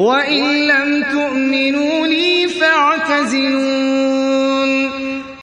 وَإِن لَّمْ تُؤْمِنُوا لِي فَاعْتَزِلُونِ